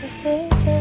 deserve it.